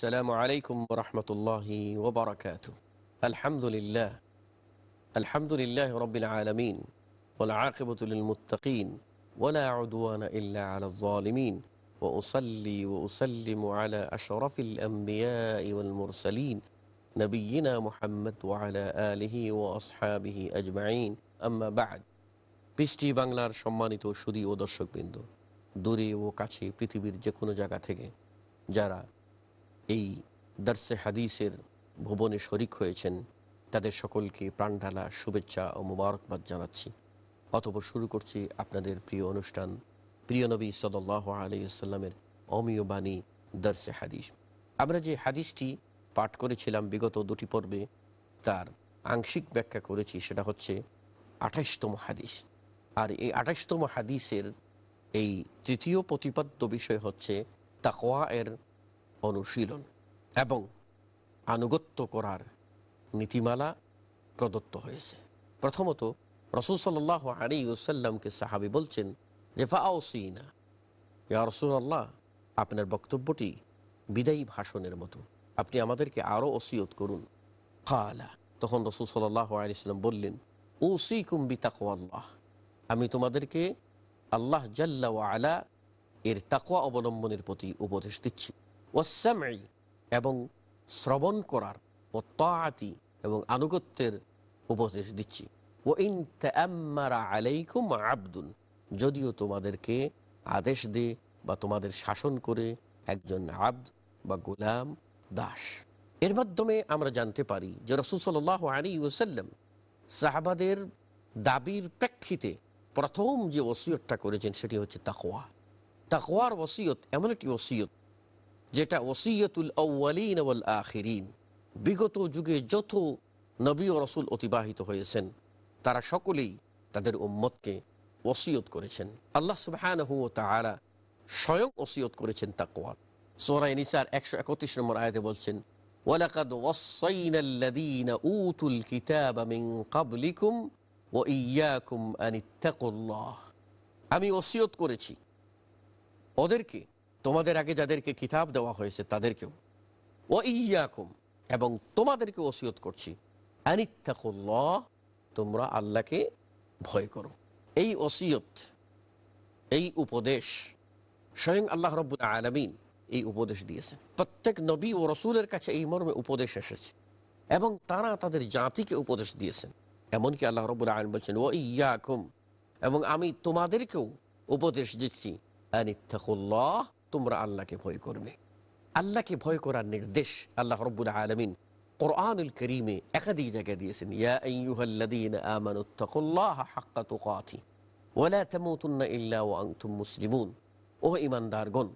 আসসালামু আলাইকুম রহমতুল্লাহি ওবরাকাত আলহামদুলিল্লাহ আলহামদুলিল্লাহ রবিল আলমিন ওলা আকিবতুল মুতাকিন ওলা আউদুয়ানা ইল্লা আলালিমিন ও ওসল্লি ও ওসল্লিম আলা আশরফিল আম্বিয়াল মুরসালিন নবীনা মোহাম্মদ ওয়ালা আলহি ও আসহাবিহি আজমাইন আম্মা বাদ পৃষ্টি বাংলার সম্মানিত সুদী ও দর্শকবৃন্দ, দূরে ও কাছে পৃথিবীর যে জায়গা থেকে যারা এই দার্সে হাদিসের ভুবনে শরিক হয়েছেন। তাদের সকলকে প্রাণঢালা শুভেচ্ছা ও মুবারকবাদ জানাচ্ছি। অতপর শুরু করছি আপনাদের প্রিয় অনুষ্ঠান, প্রিয় নবী সদল্লাহ আলাইসাল্লামের অমীয় বাণী দার্সে হাদিস। আমরা যে হাদিসটি পাঠ করেছিলাম বিগত দুটি পর্বে, তার আংশিক ব্যাখ্যা করেছি, সেটা হচ্ছে আঠাশতম হাদিস। আর এই আঠাশতম হাদিসের এই তৃতীয় প্রতিপাদ্য বিষয় হচ্ছে তাকোয়া এর অনুশীলন এবং আনুগত্য করার নীতিমালা প্রদত্ত হয়েছে। প্রথমত, রসুল সাল্লাহ আলী ওসাল্লামকে সাহাবি বলছেন যে ফাউসিনা ইয়া রসুল আল্লাহ আপনার বক্তব্যটি বিদায়ী ভাষণের মতো। আপনি আমাদেরকে আরও ওসিয়ত করুন। খালা তখন রসুল সাল্লাহ আলিয়াল্লাম বললেন ওসি কুম্বি তাকওয়াল্লাহ আমি তোমাদেরকে আল্লাহ জাল্লা আলা এর তাকওয়া অবলম্বনের প্রতি উপদেশ দিচ্ছি। ওসামাই এবং শ্রবণ করার ও তাআতি এবং আনুগত্যের উপদেশ দিচ্ছি। ও ইন তাম্মারা আলাইকুম আব্দুন, যদিও তোমাদেরকে আদেশ দে বা তোমাদের শাসন করে একজন আব্দ বা গোলাম দাস। এর মাধ্যমে আমরা জানতে পারি যে রসুসল্লাহ আলী ওসাল্লাম সাহাবাদের দাবির প্রেক্ষিতে প্রথম যে ওসিয়তটা করেছেন সেটি হচ্ছে তাকোয়া তাকোয়ার ওসিয়ত এমন একটি ওসিয়ত যেটা ওসিয়তুল আউ্বালিন ওয়াল আখিরিন। বিগত যুগে যত নবী ও রসুল অতিবাহিত হয়েছেন, তারা সকলেই তাদের উম্মতকে ওসিয়ত করেছেন। আল্লাহ সুবাহানহু তাহারা স্বয়ং ওসিয়ত করেছেন তাকোয়া সোরাই নিসার একশো একত্রিশ নম্বর আয়াতে বলছেন, ওয়ালাকাদ ওয়াসাইনাল্লাযীনা উতুল কিতাবা মিন ক্বাবলিকুম ওয়া ইয়াকুম আনিত্তাকুল্লাহ। আমি ওসিয়ত করেছি। ওদেরকে তোমাদের আগে যাদেরকে কিতাব দেওয়া হয়েছে তাদেরকেও। ও ইয়াকুম, এবং তোমাদেরকে ওসিয়ত করছি। তোমরা আল্লাহকে ভয় করো। এই ওসিয়ত, এই উপদেশ স্বয়ং আল্লাহ রব্বুল আলমিন এই উপদেশ দিয়েছে প্রত্যেক নবী ও রসুলের কাছে এই মর্মে উপদেশ এসেছে, এবং তারা তাদের জাতিকে উপদেশ দিয়েছেন। এমনকি আল্লাহ রব্বুল আলম বলছেন, ও ইয়াকুম এবং আমি তোমাদেরকেও উপদেশ দিচ্ছি। আনিত্তাকুল্লাহ তোমরা আল্লাহকে ভয় করবে। আল্লাহকে ভয় করার নির্দেশ আল্লাহ রব্বুল আলমিন কোরআনুল করিমে একাধিক জায়গায় দিয়েছেন। মুসলিমুন। ও ঈমানদারগণ,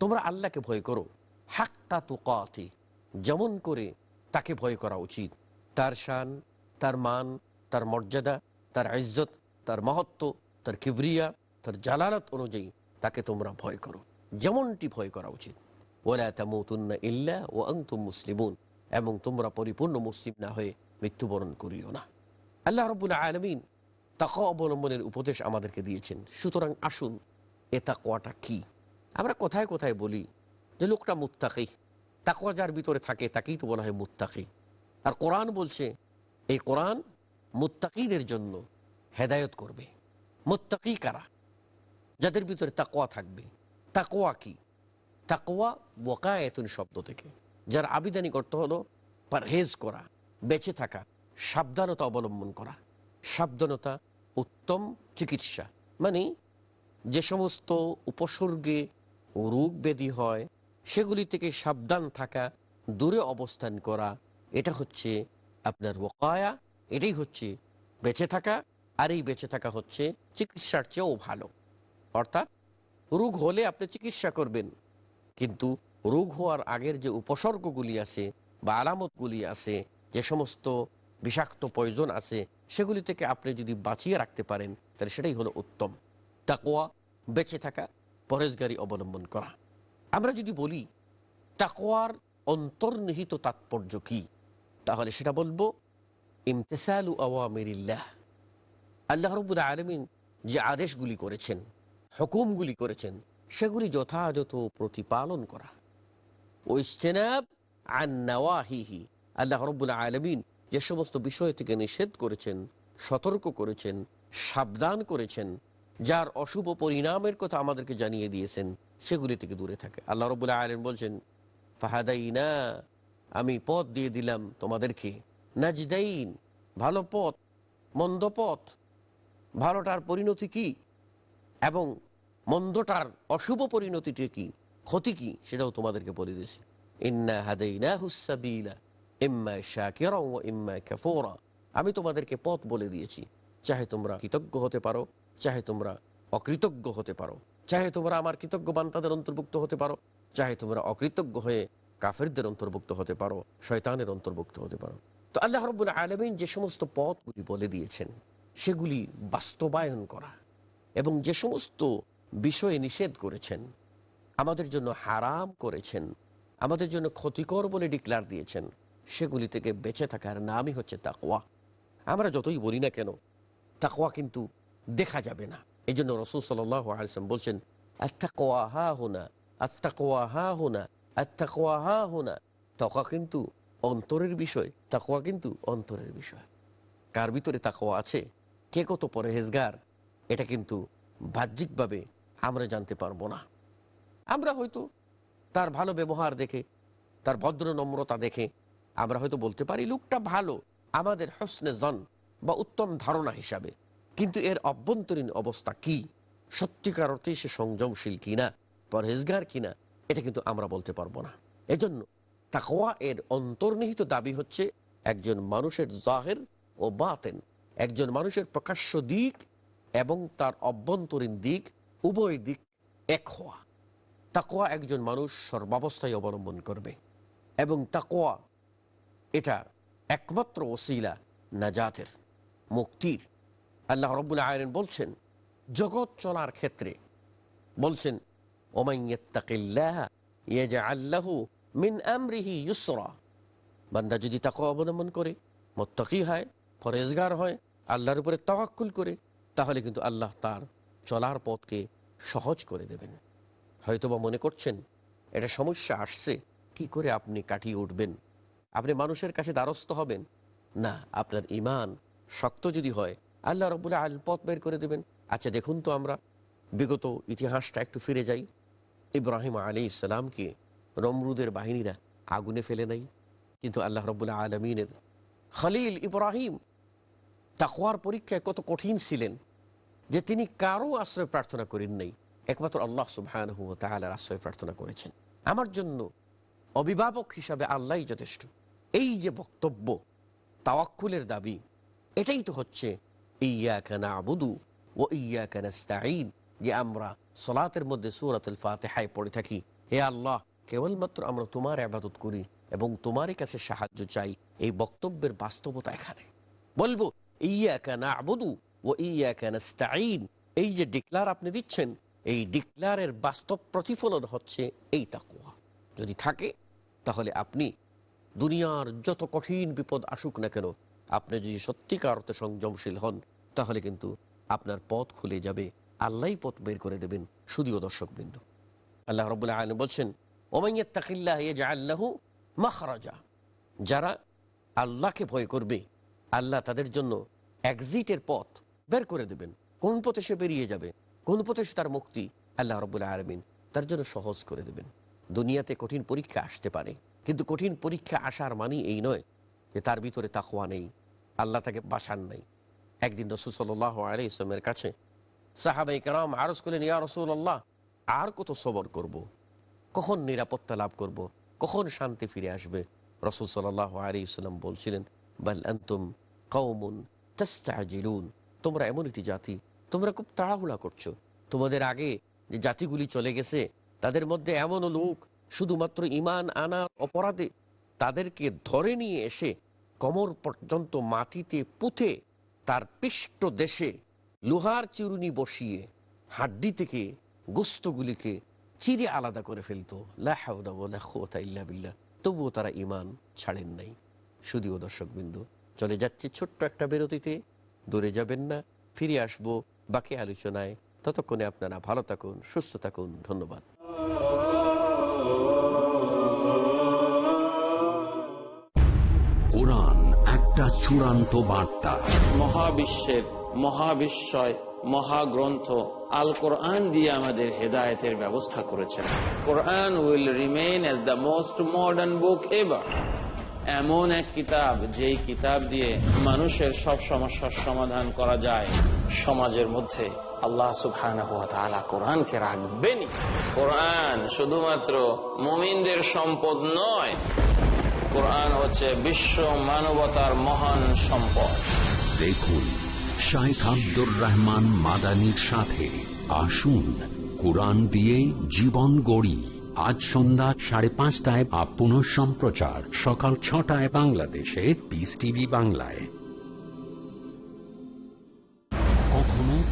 তোমরা আল্লাহকে ভয় করো। হাক্কা তুকাতি, যেমন করে তাকে ভয় করা উচিত। তার শান, তার মান, তার মর্যাদা, তার ইজ্জত, তার মহত্ব, তার কিবরিয়া, তার জালালত অনুযায়ী তাকে তোমরা ভয় করো। যেমনটি ভয় করা উচিত। ইল্লা ও আংতুম মুসলিমুন। এবং তোমরা পরিপূর্ণ মুসলিম না হয়ে মৃত্যুবরণ করিও না। আল্লাহ রবুল্লা আলমিন তাকা অবলম্বনের উপদেশ আমাদেরকে দিয়েছেন। সুতরাং আসুন, এ তাকোয়াটা কি? আমরা কোথায় কোথায় বলি যে লোকটা মুত্তাকি। তাকোয়া যার ভিতরে থাকে, তাকেই তো বলা হয় মুত্তাকি। আর কোরআন বলছে, এই কোরআন মুত্তাকিদের জন্য হেদায়ত করবে। মুত্তাকি কারা? যাদের ভিতরে তাকোয়া থাকবে। তাকোয়া কি? তাকোয়া ওয়াকায়তুন শব্দ থেকে। যার আবিধানিক অর্থ হলো পারহেজ করা, বেঁচে থাকা, সাবধানতা অবলম্বন করা। সাবধানতা উত্তম চিকিৎসা। মানে যে সমস্ত উপসর্গে রোগ ব্যাধি হয়, সেগুলি থেকে সাবধান থাকা, দূরে অবস্থান করা, এটা হচ্ছে আপনার ওকায়া এটাই হচ্ছে বেঁচে থাকা, আর এই বেঁচে থাকা হচ্ছে চিকিৎসার চেয়েও ভালো। অর্থাৎ রোগ হলে আপনি চিকিৎসা করবেন। কিন্তু রোগ হওয়ার আগের যে উপসর্গগুলি আছে বা আলামতগুলি আছে, যে সমস্ত বিষাক্ত পয়জন আছে, সেগুলি থেকে আপনি যদি বাঁচিয়ে রাখতে পারেন, তাহলে সেটাই হলো উত্তম। তাকোয়া বেঁচে থাকা পরেজগারি অবলম্বন করা। আমরা যদি বলি তাকোয়ার অন্তর্নিহিত তাৎপর্য কি? তাহলে সেটা বলব, ইমতেসালু আওয়ামিরিল্লাহ। আল্লাহ রবুল আলমিন যে আদেশগুলি করেছেন হুকুমগুলি করেছেন, সেগুলি যথাযথ প্রতিপালন করা। আল্লাহ রব্বুল আলমিন যে সমস্ত বিষয় থেকে নিষেধ করেছেন, সতর্ক করেছেন, সাবধান করেছেন, যার অশুভ পরিণামের কথা আমাদেরকে জানিয়ে দিয়েছেন, সেগুলি থেকে দূরে থাকে। আল্লাহ রবুল্লা আলম বলছেন, ফাহাদাইনা, আমি পথ দিয়ে দিলাম তোমাদেরকে। নাজদাইন, ভালো পথ, মন্দ পথ, ভালোটার পরিণতি কি? এবং মন্দটার অশুভ পরিণতিটি কি? ক্ষতি কি? সেটাও তোমাদেরকে বলে দিয়েছি। ইন্না হাদাইনা হুসাবিলা ইম্মা শাকিরা ও ইম্মা আমি তোমাদেরকে পথ বলে দিয়েছি। চাহে তোমরা কৃতজ্ঞ হতে পারো, চাহে তোমরা অকৃতজ্ঞ হতে পারো। চাহে তোমরা আমার কৃতজ্ঞ বান্তাদের অন্তর্ভুক্ত হতে পারো, চাহে তোমরা অকৃতজ্ঞ হয়ে কাফেরদের অন্তর্ভুক্ত হতে পারো, শয়তানের অন্তর্ভুক্ত হতে পারো। তো আল্লাহ রব্বুল আলমিন যে সমস্ত পথগুলি বলে দিয়েছেন, সেগুলি বাস্তবায়ন করা। এবং যে সমস্ত বিষয়ে নিষেধ করেছেন, আমাদের জন্য হারাম করেছেন, আমাদের জন্য ক্ষতিকর বলে ডিক্লার দিয়েছেন, সেগুলি থেকে বেঁচে থাকার নামই হচ্ছে তাকওয়া। আমরা যতই বলি না কেন তাকোয়া কিন্তু দেখা যাবে না। এই জন্য রসুল সাল্লাম বলছেন আত্মাকোয়া হা হোনা আত্মাকোয়া হা হোনা আত্মাকোয়া হা হোনা। তাকওয়া কিন্তু অন্তরের বিষয় তাকোয়া কিন্তু অন্তরের বিষয়। কার ভিতরে তাকোয়া আছে? কে কত পরহেজগার? এটা কিন্তু বাহ্যিকভাবে আমরা জানতে পারব না। আমরা হয়তো তার ভালো ব্যবহার দেখে, তার ভদ্র নম্রতা দেখে, আমরা হয়তো বলতে পারি, লোকটা ভালো, আমাদের হসনে জন বা উত্তম ধারণা হিসাবে। কিন্তু এর অভ্যন্তরীণ অবস্থা কি? সত্যিকার অর্থে সে সংযমশীল কিনা, পরহেজগার কিনা, এটা কিন্তু আমরা বলতে পারব না। এজন্য তাকওয়া এর অন্তর্নিহিত দাবি হচ্ছে, একজন মানুষের জাহের ও বাতেন, একজন মানুষের প্রকাশ্য দিক এবং তার অভ্যন্তরীণ দিক, উভয় দিক এক হওয়া। তাকোয়া একজন মানুষ সর্বাবস্থায় অবলম্বন করবে এবং তাকোয়া এটা একমাত্র ওসিলা নাজাতের, মুক্তির। আল্লাহ রব্বুল আয়ন বলছেন, জগৎ চলার ক্ষেত্রে বলছেন আল্লাহু মিন বান্দা যদি তাকে অবলম্বন করে, মোত্তকি হয় ফরেজগার হয়, আল্লাহর উপরে তওয়াক্কুল করে তাহলে কিন্তু আল্লাহ তার চলার পথকে সহজ করে দেবেন। হয়তোবা মনে করছেন, এটা সমস্যা আসছে, কি করে আপনি কাটিয়ে উঠবেন? আপনি মানুষের কাছে দ্বারস্থ হবেন? না, আপনার ইমান শক্ত যদি হয়, আল্লাহ রবুল্লাহ আল পথ বের করে দেবেন। আচ্ছা দেখুন তো আমরা বিগত ইতিহাসটা একটু ফিরে যাই। ইব্রাহিম আলী ইসলামকে রমরুদের বাহিনীরা আগুনে ফেলে নাই। কিন্তু আল্লাহ রবুল্লাহ আলমিনের খালিল ইব্রাহিম তাকওয়ার পরীক্ষায় কত কঠিন ছিলেন। যে তিনি কারও আশ্রয় প্রার্থনা করেন নাই, একমাত্র আল্লাহ সুবহান তালার আশ্রয় প্রার্থনা করেছেন। আমার জন্য অভিভাবক হিসাবে আল্লাহ যথেষ্ট। এই যে বক্তব্য, তাওয়াক্কুলের দাবি, এটাই তো হচ্ছে ইয়া কানা আবুদু ও ইয়া কানাস্তাইন যে আমরা সলাতের মধ্যে সুরাতুল ফাতেহায় পড়ে থাকি। হে আল্লাহ, কেবলমাত্র আমরা তোমার আবাদত করি এবং তোমারই কাছে সাহায্য চাই। এই বক্তব্যের বাস্তবতা এখানে। বলব ইয়া কানা আবুদু ও এই যে ডিক্লার আপনি দিচ্ছেন, এই ডিক্লারের বাস্তব প্রতিফলন হচ্ছে এই তাকুয়া যদি থাকে, তাহলে আপনি দুনিয়ার যত কঠিন বিপদ আসুক না কেন, আপনি যদি সত্যিকার অর্থে সংযমশীল হন, তাহলে কিন্তু আপনার পথ খুলে যাবে। আল্লাহ পথ বের করে দেবেন শুধুও দর্শক বৃন্দ আল্লাহ রবুল্লাহ আলম বলছেন ওমাইয়াত মাখরাজা। যারা আল্লাহকে ভয় করবে, আল্লাহ তাদের জন্য এক্সিটের পথ বের করে দেবেন। কোন পথে সে বেরিয়ে যাবে? কোন পথে সে তার মুক্তি? আল্লাহ রবুল্লাহ আলমিন তার জন্য সহজ করে দেবেন। দুনিয়াতে কঠিন পরীক্ষা আসতে পারে, কিন্তু কঠিন পরীক্ষা আসার মানি এই নয় যে তার ভিতরে তাকোয়া নেই, আল্লাহ তাকে বাসান নাই। একদিন রসুল সাল্লাহ আলী ইসলামের কাছে সাহাবাই কারাম আরজ করলেন, ইয়া রসুল আল্লাহ আর কত সবর করব। কখন নিরাপত্তা লাভ করব। কখন শান্তি ফিরে আসবে? রসুল সাল্লাহ আলী ইসলাম বলছিলেন, বাল আন্তুম কৌমুন তোমরা এমন একটি জাতি, তোমরা খুব তাড়াহুড়া করছ। তোমাদের আগে যে জাতিগুলি চলে গেছে, তাদের মধ্যে এমনও লোক শুধুমাত্র ইমান আনার অপরাধে তাদেরকে ধরে নিয়ে এসে কমর পর্যন্ত মাটিতে পুঁতে তার পৃষ্ঠ দেশে লোহার চিরুনি বসিয়ে হাড্ডি থেকে গোস্তগুলিকে চিরে আলাদা করে ফেলতো। বিল্লাহ। তবুও তারা ইমান ছাড়েন নাই। শুধুও দর্শকবিন্দু, চলে যাচ্ছে ছোট্ট একটা বিরতিতে। দূরে যাবেন না ফিরে আসব বাকি আলোচনায়। ততক্ষণে আপনারা ভালো থাকুন সুস্থ থাকুন ধন্যবাদ। কোরআন একটা চূড়ান্ত বার্তা। মহাবিশ্বের মহাবিশ্বয় মহাগ্রন্থ আল কোরআন দিয়ে আমাদের হেদায়েতের ব্যবস্থা করেছেন। Quran will remain as the most modern book ever. এমন এক কিতাব, যেই কিতাব দিয়ে মানুষের সব সমস্যার সমাধান করা যায় সমাজের মধ্যে। আল্লাহ সুবহানাহু ওয়া তাআলা কোরআনকে রাখবেনই। কোরআন শুধুমাত্র মুমিনদের সম্পদ নয়, কোরআন হচ্ছে বিশ্ব মানবতার মহান সম্পদ। দেখুন, শাইখ আব্দুর রহমান মাদানির সাথে আসুন, কোরআন দিয়ে জীবন গড়ি। আজ সন্ধ্যা সাড়ে পাঁচটায় আপ পুনঃ সম্প্রচার সকাল ছটায় বাংলাদেশে পিস টিভি বাংলায়।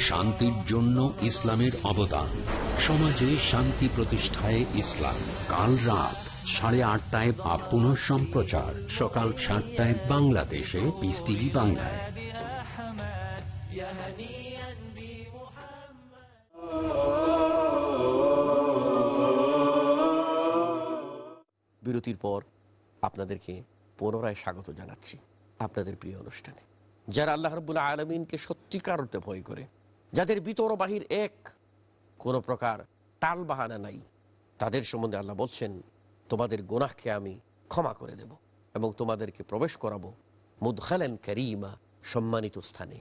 শান্তির জন্য ইসলামের অবদান। সমাজে শান্তি প্রতিষ্ঠায় ইসলাম। কাল রাত সাড়ে আটটায় বা পুনঃ সম্প্রচার। সকাল সাতটায় বাংলাদেশে পিস টিভি বাংলায়। বিরতির পর আপনাদেরকে পুনরায় স্বাগত জানাচ্ছি আপনাদের প্রিয় অনুষ্ঠানে। যারা আল্লাহ রবুল্লাহ আলমিনকে সত্যিকার ভয় করে যাদের ভিতর বাহির এক কোনো প্রকার টাল বাহানা নাই, তাদের সম্বন্ধে আল্লাহ বলছেন, তোমাদের গোনাহকে আমি ক্ষমা করে দেব এবং তোমাদেরকে প্রবেশ করাবো মুদখালেন করিমা, সম্মানিত স্থানে।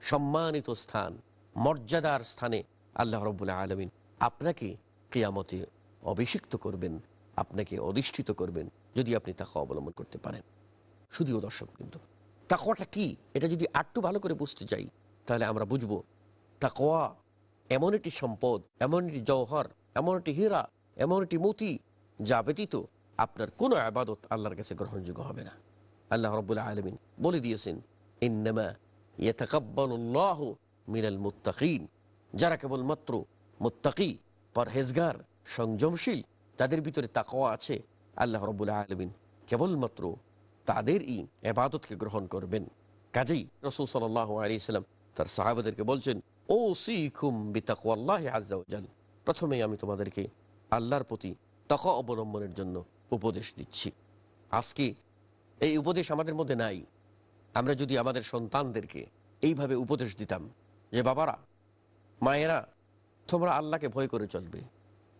সম্মানিত স্থান, মর্যাদার স্থানে আল্লাহ রব্বুল্লাহ আলমিন আপনাকে ক্রিয়ামতে অভিষিক্ত করবেন, আপনাকে অধিষ্ঠিত করবেন, যদি আপনি তাকে অবলম্বন করতে পারেন। শুধুও দর্শক কিন্তু তাকওয়াটা কি? এটা যদি আটটু ভালো করে বুঝতে চাই, তাহলে আমরা বুঝব তাকওয়া, এমন একটি সম্পদ, এমন একটি জওহর, এমন একটি হীরা, এমন একটি মতি, যা ব্যতীত আপনার কোনো আবাদত আল্লাহর কাছে গ্রহণযোগ্য হবে না। আল্লাহ রব্বুল্লাহ আলমিন বলে দিয়েছেন, ইন্নামা ইয়াতাকাব্বালুল্লাহ মিনাল মুত্তাকিন যারা কেবলমাত্র মুত্তাকি, পরহেজগার, সংযমশীল, তাদের ভিতরে তাকওয়া আছে। আল্লাহ রব্বুল্লাহ আলমিন কেবলমাত্র তাদেরই এবাদতকে গ্রহণ করবেন। কাজেই রসুল সাল্লাহ আলী সাল্লাম তার সাহাবাদেরকে বলছেন ও সিখুম বিতাকুয়াল্লাহ আজাল প্রথমে আমি তোমাদেরকে আল্লাহর প্রতি তক অবলম্বনের জন্য উপদেশ দিচ্ছি। আজকে এই উপদেশ আমাদের মধ্যে নাই। আমরা যদি আমাদের সন্তানদেরকে এইভাবে উপদেশ দিতাম যে, বাবারা, মায়েরা, তোমরা আল্লাহকে ভয় করে চলবে।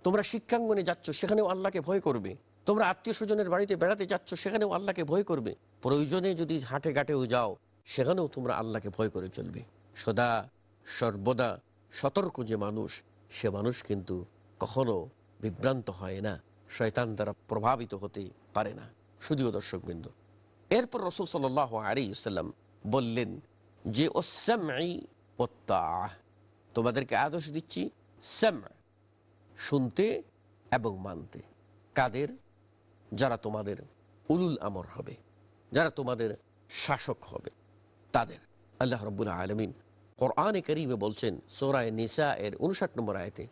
তোমরা শিক্ষাঙ্গনে যাচ্ছ, সেখানেও আল্লাহকে ভয় করবে। তোমরা আত্মীয় স্বজনের বাড়িতে বেড়াতে যাচ্ছ, সেখানেও আল্লাহকে ভয় করবে। প্রয়োজনে যদি হাটে ঘাটেও যাও, সেখানেও তোমরা আল্লাহকে ভয় করে চলবে। সদা সর্বদা সতর্ক যে মানুষ, সে মানুষ কিন্তু কখনো বিভ্রান্ত হয় না, শয়তান দ্বারা প্রভাবিত হতে পারে না। শুধুও দর্শকবৃন্দ। এরপর রসুল সাল আলী বললেন, যে ওসামি তোমাদেরকে আদেশ দিচ্ছি স্যাম শুনতে এবং মানতে। কাদের? যারা তোমাদের উলুল আমর হবে, যারা তোমাদের শাসক হবে, তাদের। আল্লাহ রব্বুল আলমিন কোরআনে করিমে বলছেন সোরায় নিসা এর উনষাট নম্বর আয়তে,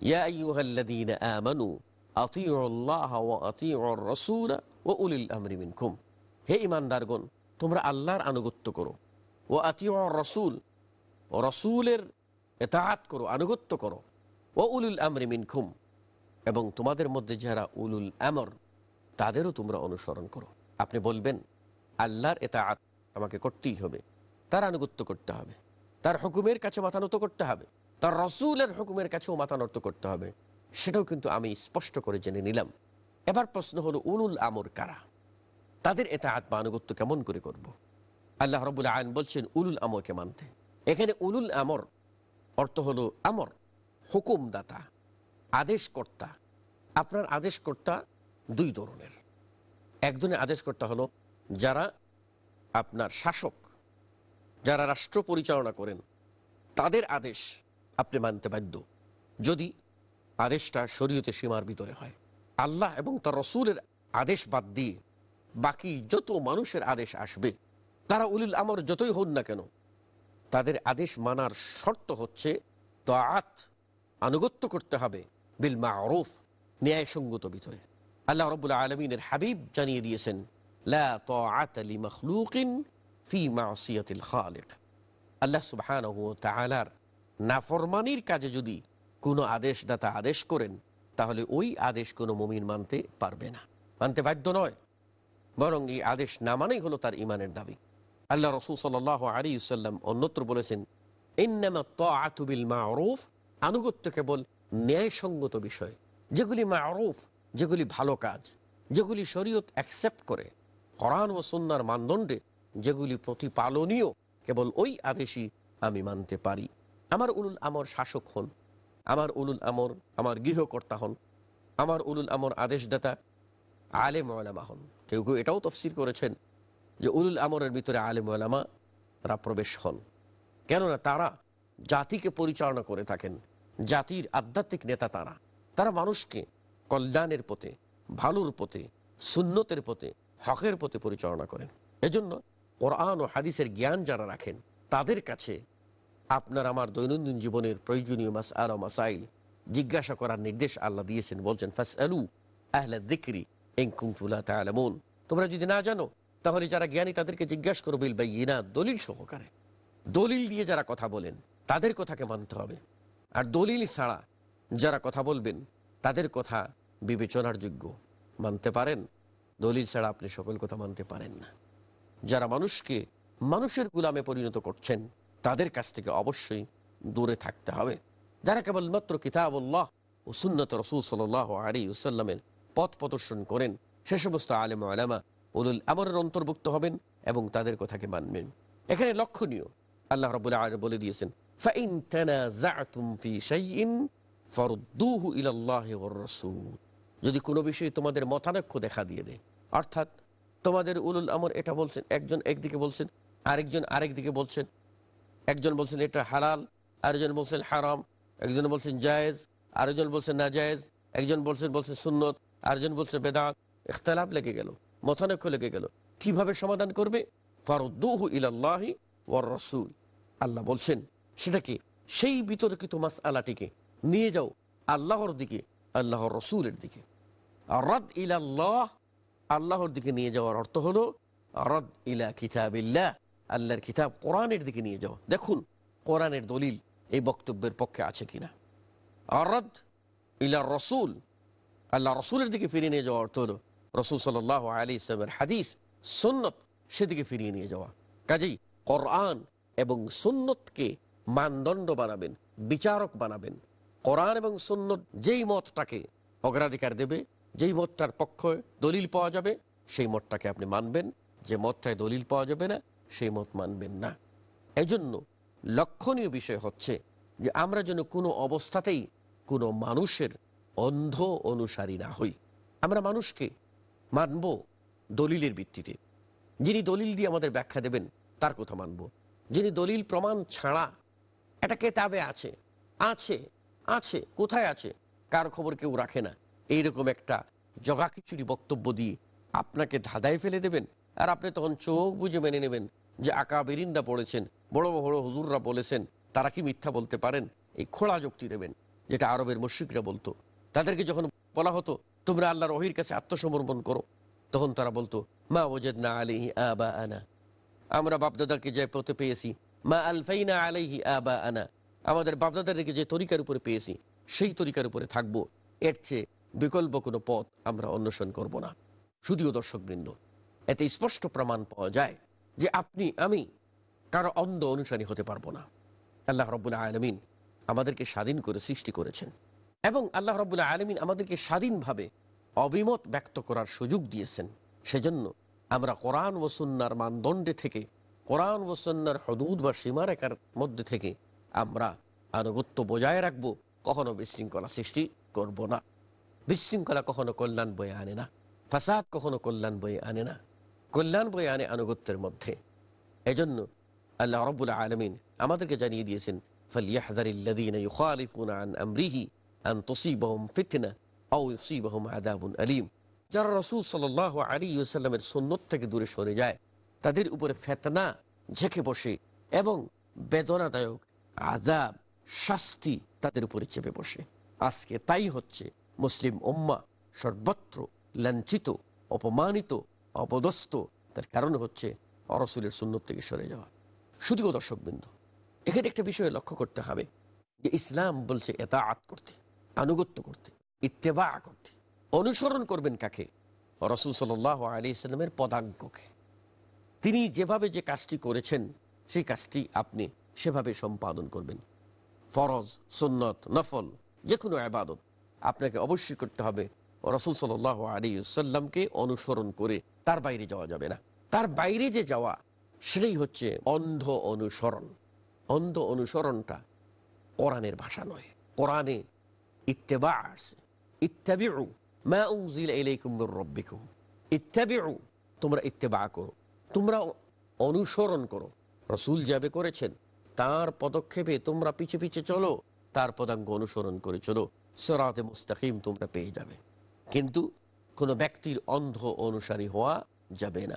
ইয়া আইয়ুহাল্লাযীনা আমানু, আতিউল্লাহ আতিউর রাসূল ওয়া উলিল আমরি মিনকুম। হে ঈমানদারগণ, তোমরা আল্লাহর আনুগত্য করো ও আতিউর রাসূল ও রাসূলের এতাআত করো, আনুগত্য করো ও উলুল আমরি মিনকুম। এবং তোমাদের মধ্যে যারা উলুল আমর, তাদেরও তোমরা অনুসরণ করো। আপনি বলবেন, আল্লাহর এতাআত আমাকে করতেই হবে, তার আনুগত্য করতে হবে। তার হুকুমের কাছে মাথা নত করতে হবে। তার রসুলের হুকুমের কাছেও মাথা নত করতে হবে। সেটাও কিন্তু আমি স্পষ্ট করে জেনে নিলাম। এবার প্রশ্ন হলো, উলুল আমর কারা? তাদের এটা আত্মা আনুগত্য কেমন করে করব। আল্লাহ রবুল্লা আইন বলছেন, উলুল আমরকে মানতে। এখানে উলুল আমর অর্থ হলো আমর, হুকুমদাতা, আদেশকর্তা। আপনার আদেশকর্তা দুই ধরনের। একজনের আদেশকর্তা হলো যারা আপনার শাসক যারা রাষ্ট্র পরিচালনা করেন, তাদের আদেশ আপনি মানতে বাধ্য। যদি আদেশটা শরীয়তে সীমার ভিতরে হয়। আল্লাহ এবং তার রসুলের আদেশ বাদ দিয়ে বাকি যত মানুষের আদেশ আসবে, তারা উলিল আমর যতই হন না কেন, তাদের আদেশ মানার শর্ত হচ্ছে তাআত আনুগত্য করতে হবে বিল মারুফ ন্যায়সঙ্গত ভিতরে। আল্লাহ রবুল্লা আলমিনের হাবিব জানিয়ে দিয়েছেন, লা তাআতা লি মখলুকিন ফি মাসিয়াতিল খালিক। আল্লাহ সুবহানাহু ওয়া তাআলার নাফরমানির কাজে যদি কোনো আদেশদাতা আদেশ করেন, তাহলে ওই আদেশ কোনো মুমিন মানতে পারবে না। মানতে বাধ্য নয়। বরং এই আদেশ না মানেই হলো তার ইমানের দাবি। আল্লাহ রসুল সাল আলী অন্যত্র বলেছেন, ইন্নামা তাআতু বিল মারুফ আনুগত্য কেবল ন্যায়সঙ্গত বিষয়। যেগুলি মারুফ, যেগুলি ভালো কাজ, যেগুলি শরীয়ত অ্যাকসেপ্ট করে, কোরআন ও সুন্নার মানদণ্ডে যেগুলি প্রতিপালনীয়, কেবল ওই আদেশই আমি মানতে পারি। আমার উলুল আমর শাসক হন, আমার উলুল আমর আমার গৃহকর্তা হন, আমার উলুল আমর আদেশদাতা আলে ওলামা হন। কেউ কেউ এটাও তফসির করেছেন যে উলুল আমরের ভিতরে আলেম ওলামারা প্রবেশ হন। কেননা তারা জাতিকে পরিচালনা করে থাকেন, জাতির আধ্যাত্মিক নেতা তারা। তারা মানুষকে কল্যাণের পথে, ভালোর পথে, সুন্নতের পথে, হকের পথে পরিচালনা করেন। এজন্য কোরআন ও হাদিসের জ্ঞান যারা রাখেন, তাদের কাছে আপনার আমার দৈনন্দিন জীবনের প্রয়োজনীয় মাস আর মাসাইল জিজ্ঞাসা করার নির্দেশ আল্লাহ দিয়েছেন। বলছেন ফাস আলু আহলা দিক্রি এঙ্কুমতুল্লাহ তালামুন তোমরা যদি না জানো, তাহলে যারা জ্ঞানী তাদেরকে জিজ্ঞাসা করো, বিল বাই ইনা দলিল সহকারে। দলিল দিয়ে যারা কথা বলেন, তাদের কথাকে মানতে হবে। আর দলিল ছাড়া যারা কথা বলবেন, তাদের কথা বিবেচনার যোগ্য। মানতে পারেন? দলিল ছাড়া আপনি সকল কথা মানতে পারেন না। যারা মানুষকে মানুষের গুলামে পরিণত করছেন, তাদের কাছ থেকে অবশ্যই দূরে থাকতে হবে। যারা কেবলমাত্র কিতাবুল্লাহ ও সুন্নত রসুল সাল্লাহ আলী ওসাল্লামের পথ প্রদর্শন করেন, সে সমস্ত আলেম আলামা উলুল আমরের অন্তর্ভুক্ত হবেন এবং তাদের কথাকে মানবেন। এখানে লক্ষণীয়, আল্লাহ রবুল্লা আর বলে দিয়েছেন যদি কোনো বিষয়ে তোমাদের মতানক্ষ দেখা দিয়ে দেয়, অর্থাৎ তোমাদের উলুল আমর এটা বলছেন, একজন একদিকে বলছেন, আরেকজন আরেক দিকে বলছেন। একজন বলছেন এটা হালাল, আরেকজন বলছেন হারাম, একজন বলছেন জায়েজ, আরেকজন বলছেন না জায়েজ একজন বলছেন বলছেন সুন্নত, আরেকজন বলছে বেদাত। ইখতলাফ লেগে গেল, মতানক্য লেগে গেল। কীভাবে সমাধান করবে? ফারুদ্দুহু ইলাল্লাহি ওয়ার রসুল। আল্লাহ বলছেন সেটাকে সেই বিতর্কিত মাস আলাটিকে নিয়ে যাও, আল্লাহর দিকে, আল্লাহর রসুলের দিকে। আর রদ ইলাল্লাহ আল্লাহর দিকে নিয়ে যাওয়ার অর্থ হলো রদ ইলা কিতাবিল্লাহ আল্লাহর কিতাব কোরআনের দিকে নিয়ে যাওয়া। দেখুন, কোরআনের দলিল এই বক্তব্যের পক্ষে আছে কিনা। আরদ ইলা রসুল, আল্লাহ রসুলের দিকে ফিরিয়ে নিয়ে যাওয়া অর্থ হলো, রসুল সাল আলী ইসলামের হাদিস, সুন্নত সেদিকে ফিরিয়ে নিয়ে যাওয়া। কাজেই কোরআন এবং সুন্নতকে মানদণ্ড বানাবেন, বিচারক বানাবেন। কোরআন এবং সুন্নত যেই মতটাকে অগ্রাধিকার দেবে যেই মতটার পক্ষে দলিল পাওয়া যাবে, সেই মতটাকে আপনি মানবেন। যে মতটায় দলিল পাওয়া যাবে না, সেই মত মানবেন না। এজন্য লক্ষণীয় বিষয় হচ্ছে যে, আমরা যেন কোনো অবস্থাতেই কোনো মানুষের অন্ধ অনুসারী না হই। আমরা মানুষকে মানব দলিলের ভিত্তিতে। যিনি দলিল দিয়ে আমাদের ব্যাখ্যা দেবেন, তার কথা মানব। যিনি দলিল প্রমাণ ছাড়া এটা কেতাবে আছে। আছে আছে, কোথায় আছে? কার খবর কেউ রাখে না। এইরকম একটা জগা খিচুড়ি বক্তব্য দিয়ে আপনাকে ধাঁধায় ফেলে দেবেন। আর আপনি তখন চোখ বুঝে মেনে নেবেন যে আকা বেরিন্দা পড়েছেন, বড় বড় হুজুররা বলেছেন, তারা কি মিথ্যা বলতে পারেন? এই খোলা যুক্তি দেবেন, যেটা আরবের মুশ্রিকরা বলতো। তাদেরকে যখন বলা হতো, তোমরা আল্লাহর ওহির কাছে আত্মসমর্পণ করো, তখন তারা বলতো, মা ওজেদ না আলিহি আবা আনা আমরা বাপদাদাকে যে পথে পেয়েছি, মা আলফাইনা আলাইহি আবা আনা আমাদের বাপদাদাদেরকে যে তরিকার উপরে পেয়েছি, সেই তরিকার উপরে থাকব। এর চেয়ে বিকল্প কোনো পথ আমরা অন্বেষণ করব না। শুধুও দর্শকবৃন্দ, এতে স্পষ্ট প্রমাণ পাওয়া যায় যে আপনি, আমি কারও অন্ধ অনুসারী হতে পারব না। আল্লাহ রবুল্লা আলমিন আমাদেরকে স্বাধীন করে সৃষ্টি করেছেন এবং আল্লাহ রবুল্লাহ আলমিন আমাদেরকে স্বাধীনভাবে অবিমত ব্যক্ত করার সুযোগ দিয়েছেন। সেজন্য আমরা কোরআন ওসন্নার মানদণ্ডে থেকে, কোরআন ওসন্নার হদুদ বা সীমারেখার মধ্যে থেকে আমরা আনুগত্য বজায় রাখব, কখনো বিশৃঙ্খলা সৃষ্টি করব না। বিশৃঙ্খলা কখনো কল্যাণ বয়ে আনে না ফাসাদ কখনো কল্যাণ বয়ে আনে না কল্যাণ বয়ে আনে আনুগত্যের মধ্যে এজন্য আল্লাহ রব্বুল আলমিন আমাদেরকে জানিয়ে দিয়েছেন যারা রসুল সাল্লামের সুন্নত থেকে দূরে সরে যায়। তাদের উপরে ফেতনা ঝেঁকে বসে এবং বেদনাদায়ক আদাব শাস্তি তাদের উপরে চেপে বসে। আজকে তাই হচ্ছে মুসলিম উম্মা সর্বত্র লাঞ্ছিত, অপমানিত, অপদস্থ। তার কারণ হচ্ছে অরসুলের সুন্নত থেকে সরে যাওয়া। শুধুও দর্শকবৃন্দ, এখানে একটা বিষয় লক্ষ্য করতে হবে যে ইসলাম বলছে এতাআত করতে, আনুগত্য করতে, ইত্তেবা করতে। অনুসরণ করবেন কাকে? রসুল সাল আলী ইসলামের পদাঙ্ককে। তিনি যেভাবে যে কাজটি করেছেন, সেই কাজটি আপনি সেভাবে সম্পাদন করবেন। ফরজ, সুন্নত, নফল যে কোনো আবাদত আপনাকে অবশ্যই করতে হবে। রসুল সাল আলী সাল্লামকে অনুসরণ করে তার বাইরে যাওয়া যাবে না। তার বাইরে যে যাওয়া, সেটাই হচ্ছে অন্ধ অনুসরণ। অন্ধ অনুসরণটা কোরআনের ভাষা নয়। কোরআনে তোমরা ইত্তেবা করো। তোমরা অনুসরণ করো। রসুল যাবে করেছেন। তার পদক্ষেপে তোমরা পিছে পিছে চলো। তার পদাঙ্গ অনুসরণ করে চলো। সরাতে মুস্তাকিম তোমরা পেয়ে যাবে। কিন্তু কোনো ব্যক্তির অন্ধ অনুসারী হওয়া যাবে না।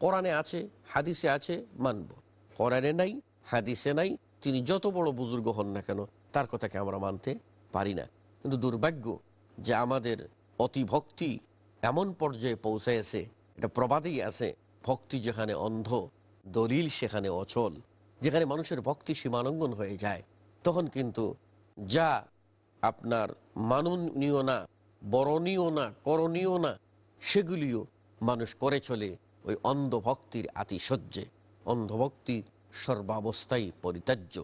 কোরআনে আছে, হাদিসে আছে, মানব। কোরআনে নাই, হাদিসে নাই, তিনি যত বড় বুজুর্গ হন না কেন, তার কথাকে আমরা মানতে পারি না। কিন্তু দুর্ভাগ্য যে আমাদের অতিভক্তি এমন পর্যায়ে পৌঁছাইছে এটা প্রবাদেই আছে, ভক্তি যেখানে অন্ধ, দলিল সেখানে অচল। যেখানে মানুষের ভক্তি সীমালঙ্ঘন হয়ে যায়, তখন কিন্তু যা আপনার মাননীয় না, বরণীয় না, করণীয় না, সেগুলিও মানুষ করে চলে ওই অন্ধভক্তির আতিশয্যে। অন্ধভক্তির সর্বাবস্থায় পরিত্যাজ্য।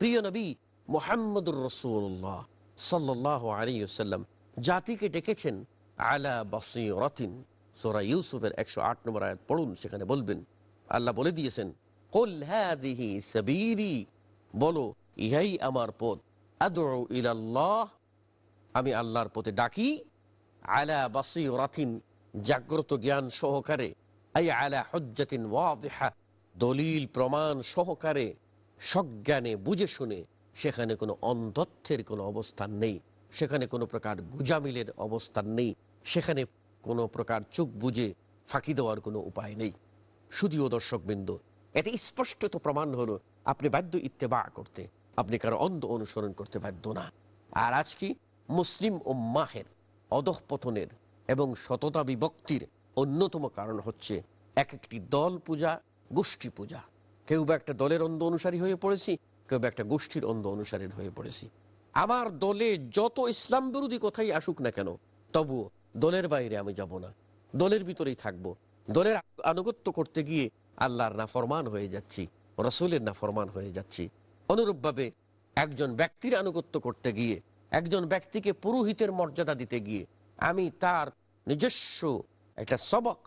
প্রিয় নবী মোহাম্মদুর রসুল্লাহ সাল্লাহ আলিয়াল্লাম জাতিকে ডেকেছেন আলা বসিরতিন। সোরা ইউসুফের একশো আট নম্বর আয়াত পড়ুন, সেখানে বলবেন, আল্লাহ বলে দিয়েছেন, কল সাবিরি বলো, ইহাই আমার পথ আদৌ ইলাল্লাহ, আমি আল্লাহর পথে ডাকি, আলা বাসিরাতিন, জাগ্রত জ্ঞান সহকারে আলা হজ্জাতিন দলিল প্রমাণ সহকারে, সজ্ঞানে বুঝে শুনে, সেখানে কোনো অন্ধত্বের কোনো অবস্থান নেই, সেখানে কোনো প্রকার গুজামিলের অবস্থান নেই, সেখানে কোনো প্রকার চোখ বুঝে ফাঁকি দেওয়ার কোনো উপায় নেই। শুধুও দর্শকবৃন্দ, এতে স্পষ্টত প্রমাণ হলো, আপনি বাধ্য ইত্তেবা করতে। আপনি কারও অন্ধ অনুসরণ করতে বাধ্য না। আর আজ কি মুসলিম ও মাহের অধঃপতনের এবং সততা বিভক্তির অন্যতম কারণ হচ্ছে এক একটি দল পূজা, গোষ্ঠী পূজা। কেউ বা একটা দলের অন্ধ অনুসারী হয়ে পড়েছি, কেউ বা একটা গোষ্ঠীর অন্ধ অনুসারী হয়ে পড়েছি। আমার দলে যত ইসলাম বিরোধী কথাই আসুক না কেন, তবুও দলের বাইরে আমি যাব না। দলের ভিতরেই থাকব। দলের আনুগত্য করতে গিয়ে আল্লাহর না ফরমান হয়ে যাচ্ছি, রসুলের না ফরমান হয়ে যাচ্ছি। অনুরূপভাবে একজন ব্যক্তির আনুগত্য করতে গিয়ে, একজন ব্যক্তিকে পুরোহিতের মর্যাদা দিতে গিয়ে, আমি তার নিজস্ব একটা সবক,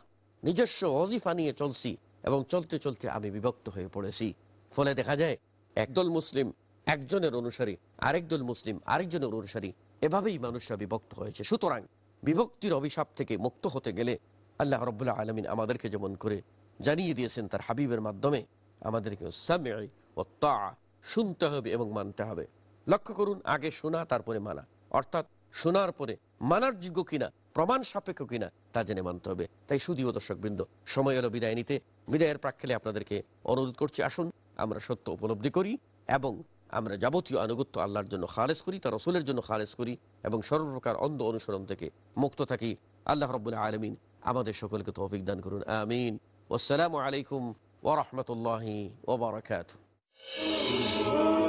নিজস্ব অজিফা নিয়ে চলছি এবং চলতে চলতে আমি বিভক্ত হয়ে পড়েছি। ফলে দেখা যায়, একদল মুসলিম একজনের অনুসারী, আরেক দল মুসলিম আরেকজনের অনুসারী, এভাবেই মানুষরা বিভক্ত হয়েছে। সুতরাং বিভক্তির অভিশাপ থেকে মুক্ত হতে গেলে আল্লাহ রব্বুল্লাহ আলমিন আমাদেরকে যেমন করে জানিয়ে দিয়েছেন তার হাবিবের মাধ্যমে আমাদেরকে সামে ও তা শুনতে হবে এবং মানতে হবে। লক্ষ্য করুন, আগে শোনা, তারপরে মানা। অর্থাৎ, শোনার পরে মানার যোগ্য কিনা, প্রমাণ সাপেক্ষ কিনা, তা জেনে মানতে হবে। তাই শুধুও দর্শক বৃন্দ সময় এলো বিদায় নিতে। বিদায়ের প্রাক্ষেলে আপনাদেরকে অনুরোধ করছি, আসুন, আমরা সত্য উপলব্ধি করি এবং আমরা যাবতীয় আনুগত্য আল্লাহর জন্য খালেজ করি, তার রসুলের জন্য খালেজ করি এবং সর্বপ্রকার অন্ধ অনুসরণ থেকে মুক্ত থাকি। আল্লাহ রব্বুল্লাহ আলমিন আমাদের সকলকে তৌফিক দান করুন, আমিন। আসসালামু আলাইকুম ওরহমতুল্লাহি ওবরাকাত Música